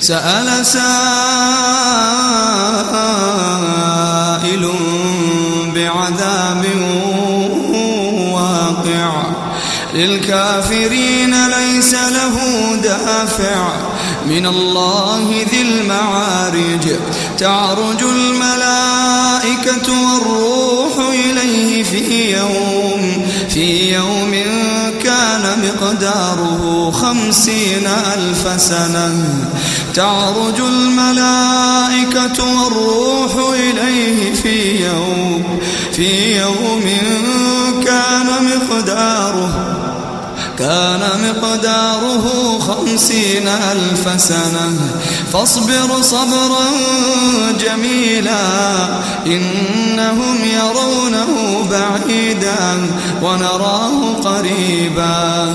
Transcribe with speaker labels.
Speaker 1: سأل سائل بعذاب واقع للكافرين ليس له دافع من الله ذي المعارج تعرج الملائكة والروح إليه في يوم في يوم مقداره خمسين ألف سنة. تعرج الملائكة والروح إليه في يوم في يوم كان مقداره كان مقداره خمسين ألف سنة. فاصبر صبرا جميلا إنهم يرونه بعيدا ونراه قريبا.